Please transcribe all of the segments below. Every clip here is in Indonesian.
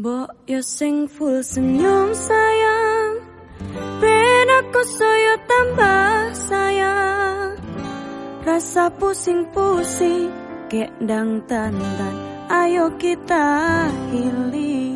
Mbok yo sing full senyum sayang. Ben aku soyo tambah sayang. Rasa pusing-pusing Kek dang tantan. Ayo kita healing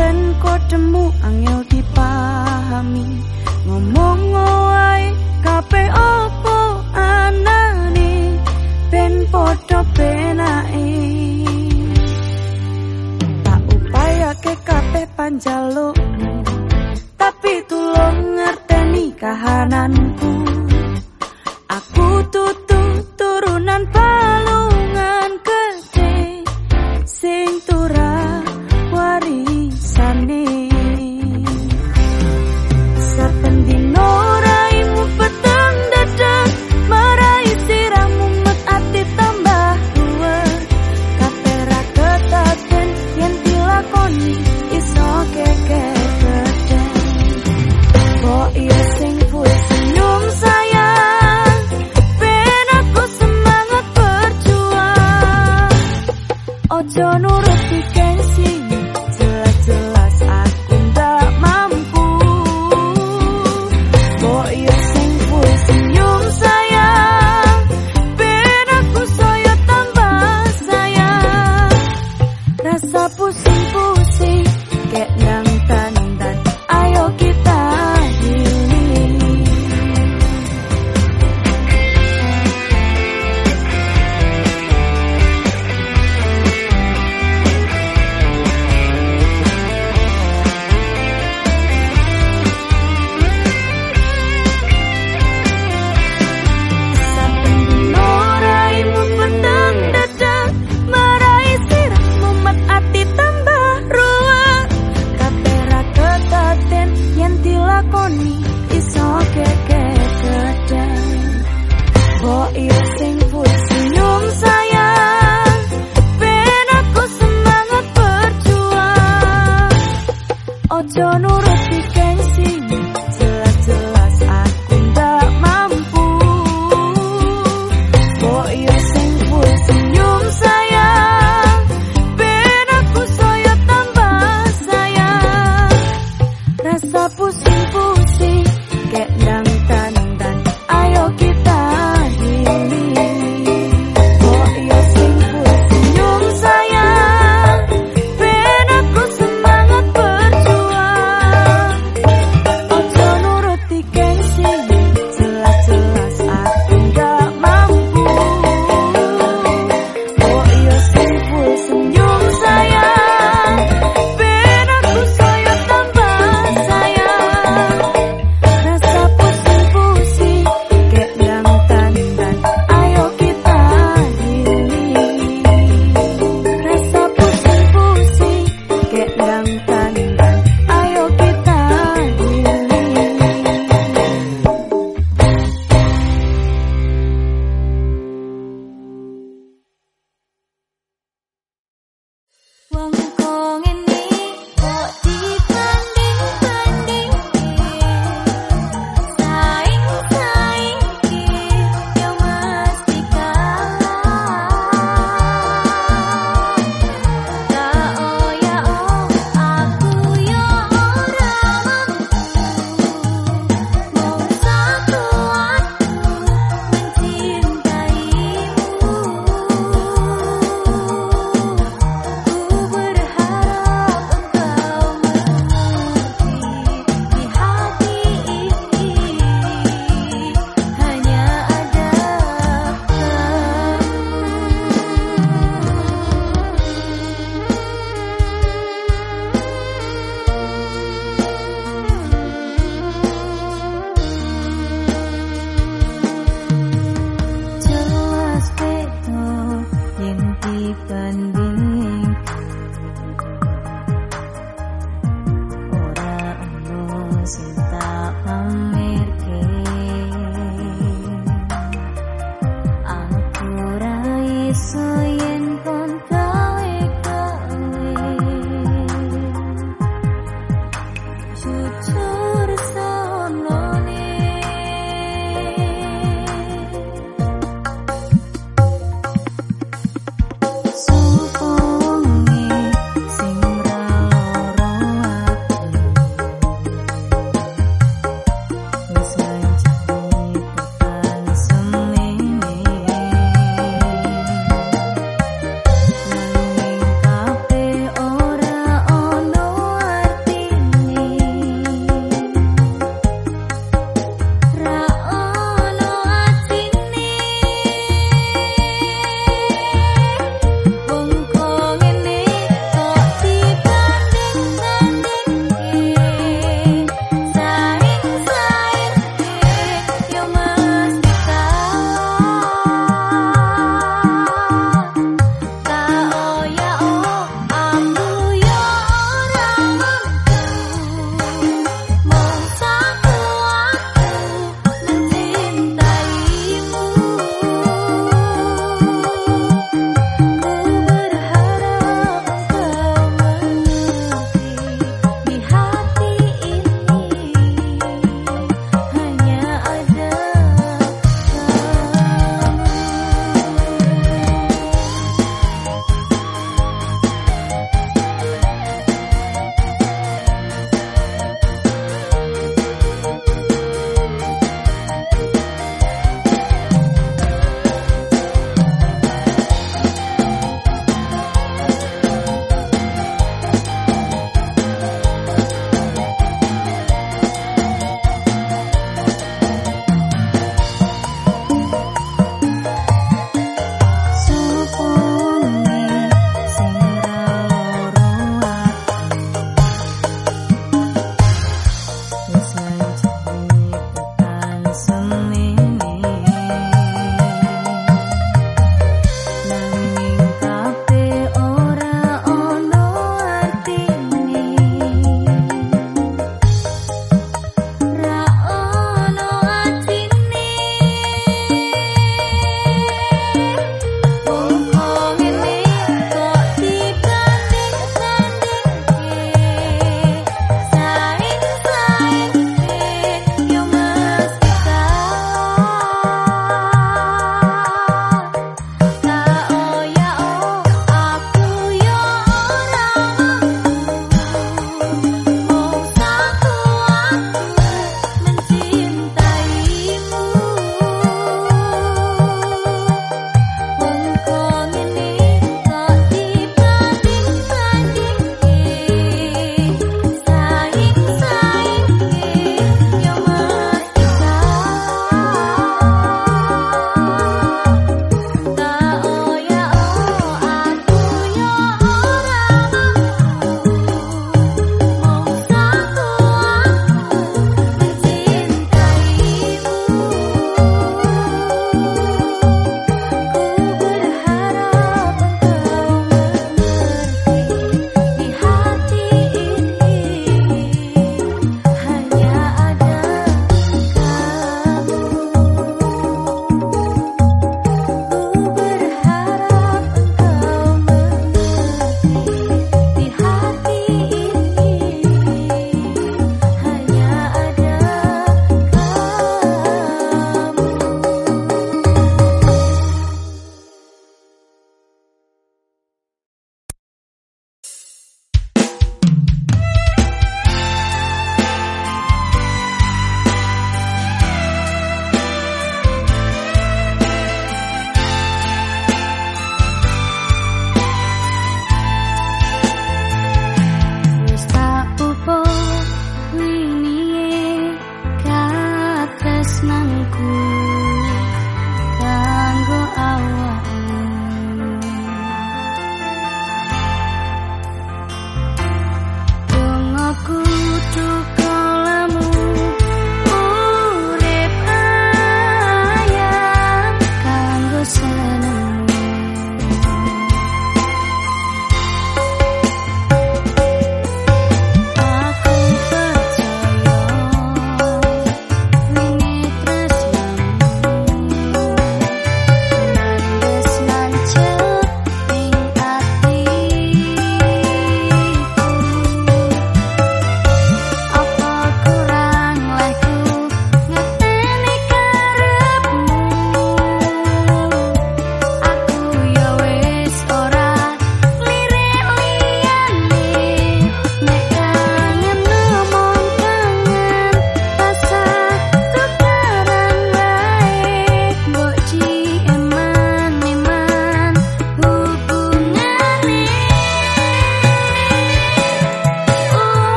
pancen kodemu angel dipahami ngomong wae kape opo anane ben padha penake tak upaya ke kape panjaluk tapi tulung ngerteni kahananku aku tutu turunan palungan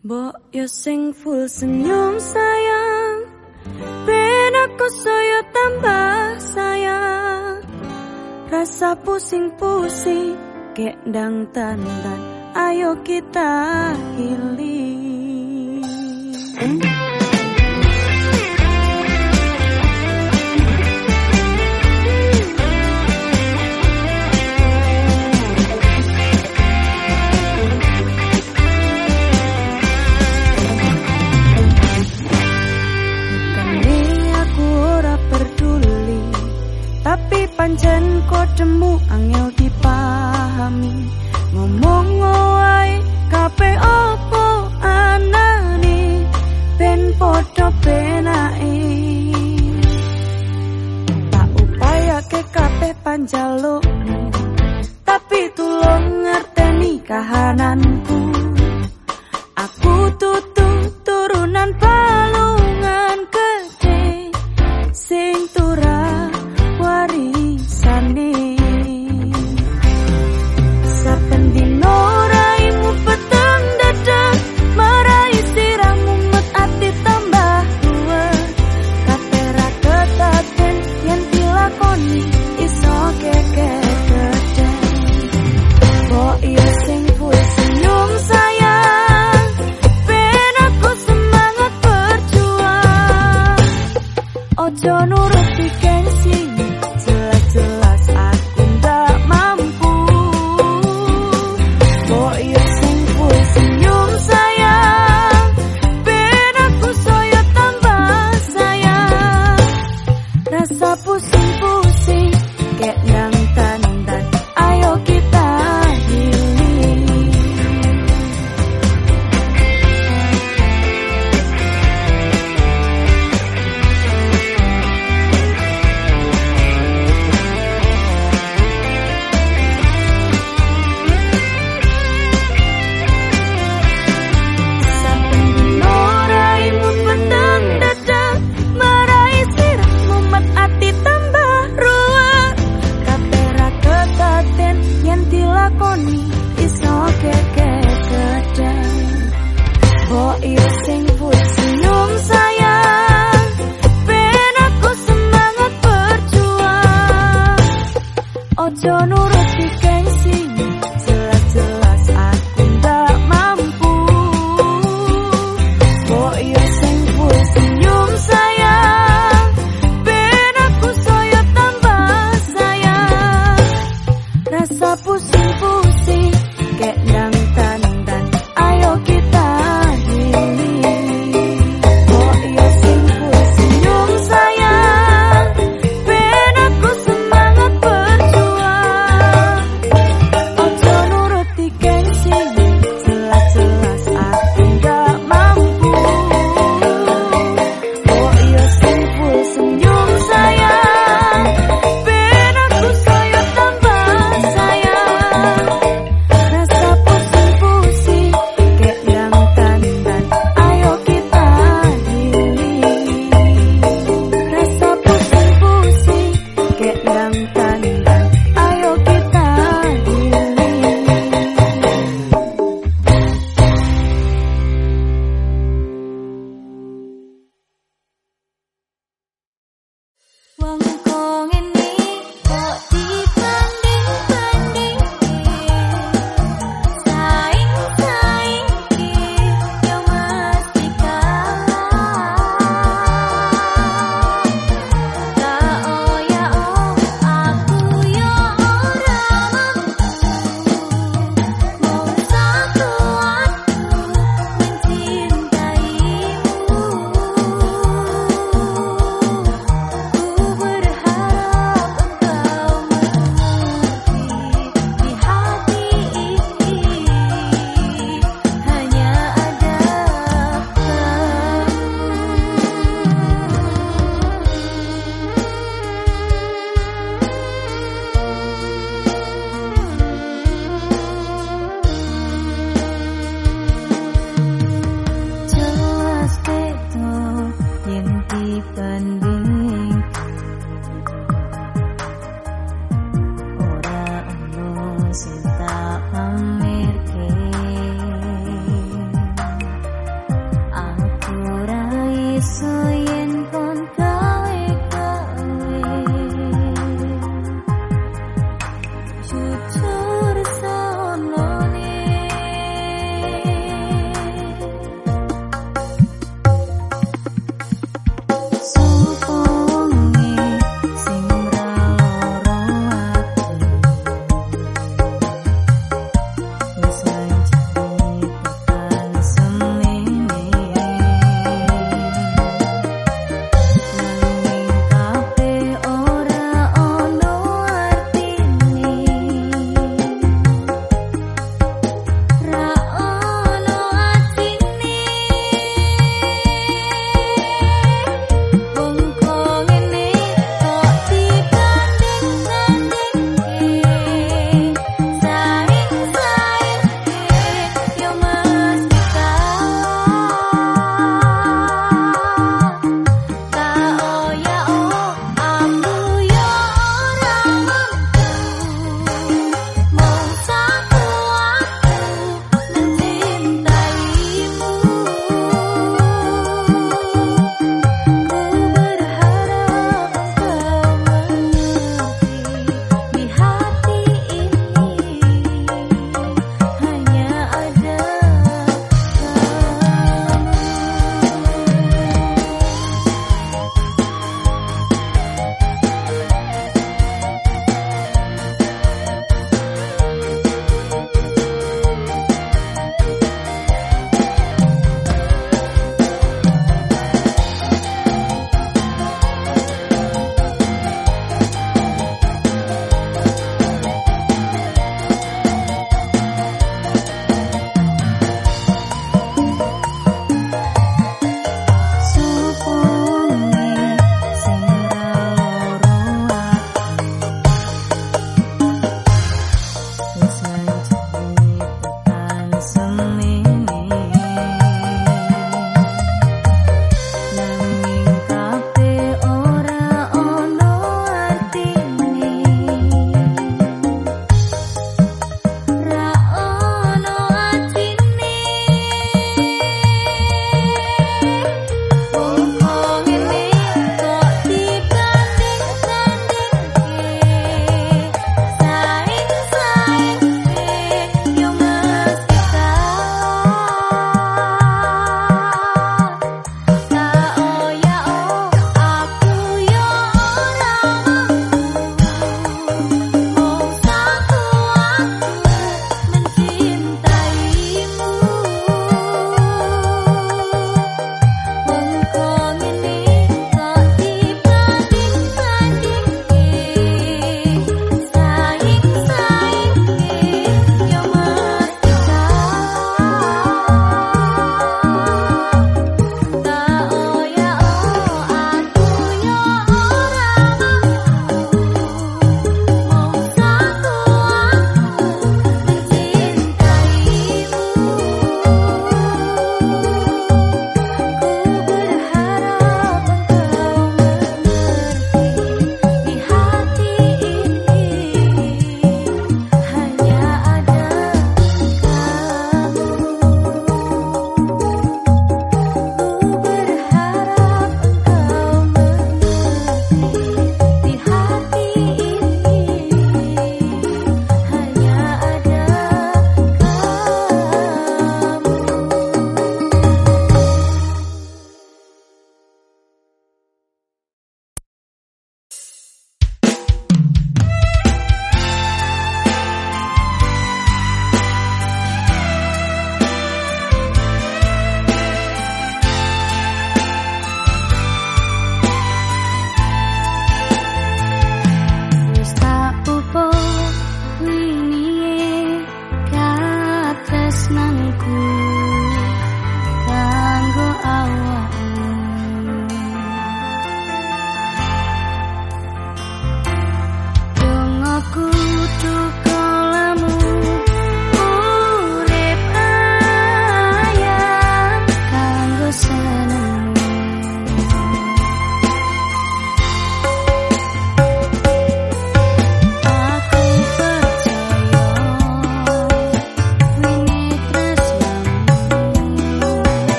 Mbok yo sing full senyum sayang. Ben aku saya tambah sayang. Rasa pusing-pusing Kek dang tandan. Ayo kita healing pancen kodemu angel dipahami. Ngomong wae kape opo anane? Ben padha penake tak upaya ke kape panjaluk tapi tulung ngerteni kahananku